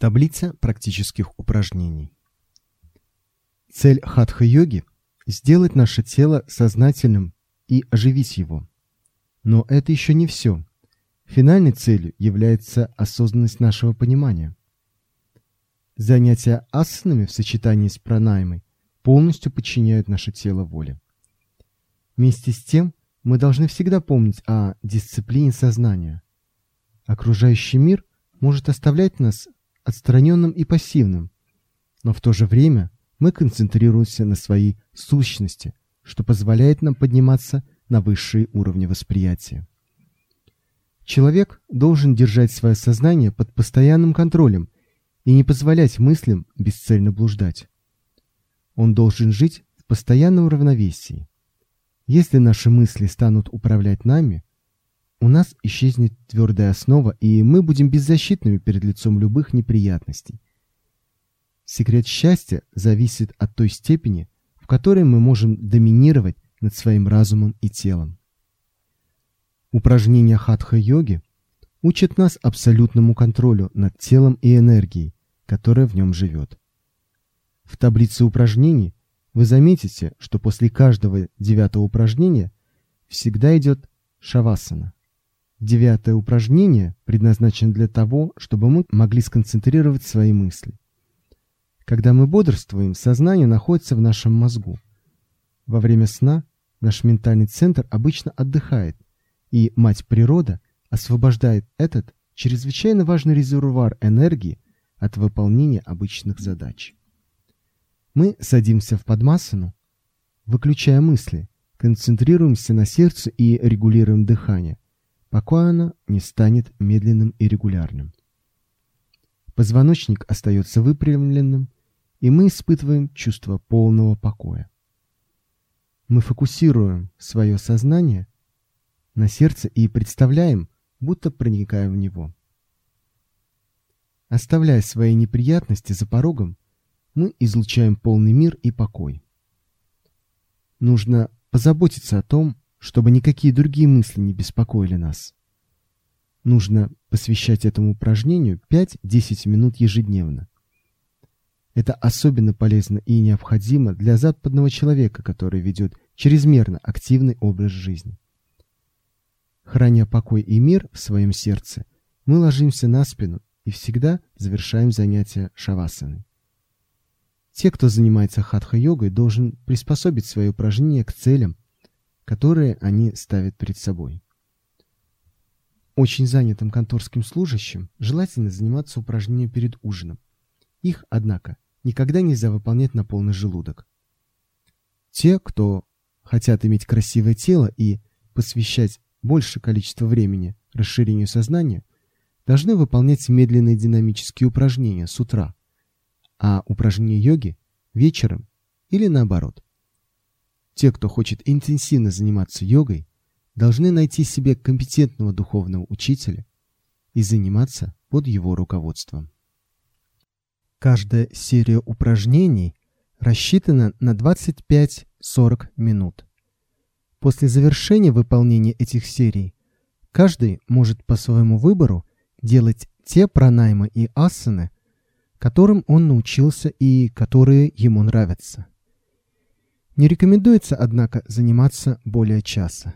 Таблица практических упражнений. Цель хатха-йоги – сделать наше тело сознательным и оживить его. Но это еще не все. Финальной целью является осознанность нашего понимания. Занятия асанами в сочетании с пранаймой полностью подчиняют наше тело воле. Вместе с тем, мы должны всегда помнить о дисциплине сознания. Окружающий мир может оставлять нас отстраненным и пассивным, но в то же время мы концентрируемся на своей сущности, что позволяет нам подниматься на высшие уровни восприятия. Человек должен держать свое сознание под постоянным контролем и не позволять мыслям бесцельно блуждать. Он должен жить в постоянном равновесии. Если наши мысли станут управлять нами, у нас исчезнет твердая основа, и мы будем беззащитными перед лицом любых неприятностей. Секрет счастья зависит от той степени, в которой мы можем доминировать над своим разумом и телом. Упражнения хатха-йоги учат нас абсолютному контролю над телом и энергией, которая в нем живет. В таблице упражнений вы заметите, что после каждого девятого упражнения всегда идет шавасана. Девятое упражнение предназначено для того, чтобы мы могли сконцентрировать свои мысли. Когда мы бодрствуем, сознание находится в нашем мозгу. Во время сна наш ментальный центр обычно отдыхает, и Мать Природа освобождает этот чрезвычайно важный резервуар энергии от выполнения обычных задач. Мы садимся в подмасану, выключая мысли, концентрируемся на сердце и регулируем дыхание – пока оно не станет медленным и регулярным. Позвоночник остается выпрямленным, и мы испытываем чувство полного покоя. Мы фокусируем свое сознание на сердце и представляем, будто проникаем в него. Оставляя свои неприятности за порогом, мы излучаем полный мир и покой. Нужно позаботиться о том, чтобы никакие другие мысли не беспокоили нас. Нужно посвящать этому упражнению 5-10 минут ежедневно. Это особенно полезно и необходимо для западного человека, который ведет чрезмерно активный образ жизни. Храня покой и мир в своем сердце, мы ложимся на спину и всегда завершаем занятия шавасаной. Те, кто занимается хатха-йогой, должен приспособить свои упражнения к целям, которые они ставят перед собой. Очень занятым конторским служащим желательно заниматься упражнениями перед ужином. Их, однако, никогда нельзя выполнять на полный желудок. Те, кто хотят иметь красивое тело и посвящать больше количества времени расширению сознания, должны выполнять медленные динамические упражнения с утра, а упражнения йоги вечером или наоборот. Те, кто хочет интенсивно заниматься йогой, должны найти себе компетентного духовного учителя и заниматься под его руководством. Каждая серия упражнений рассчитана на 25-40 минут. После завершения выполнения этих серий каждый может по своему выбору делать те пранаймы и асаны, которым он научился и которые ему нравятся. Не рекомендуется, однако, заниматься более часа.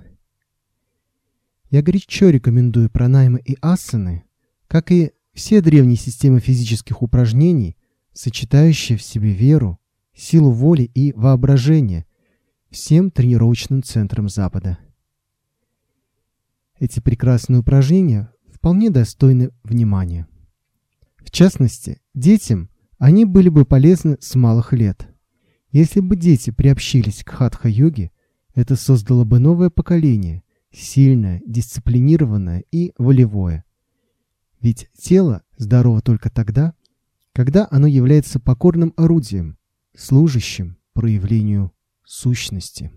Я горячо рекомендую пранаймы и асаны, как и все древние системы физических упражнений, сочетающие в себе веру, силу воли и воображения всем тренировочным центрам Запада. Эти прекрасные упражнения вполне достойны внимания. В частности, детям они были бы полезны с малых лет – если бы дети приобщились к хатха-йоге, это создало бы новое поколение, сильное, дисциплинированное и волевое. Ведь тело здорово только тогда, когда оно является покорным орудием, служащим проявлению сущности.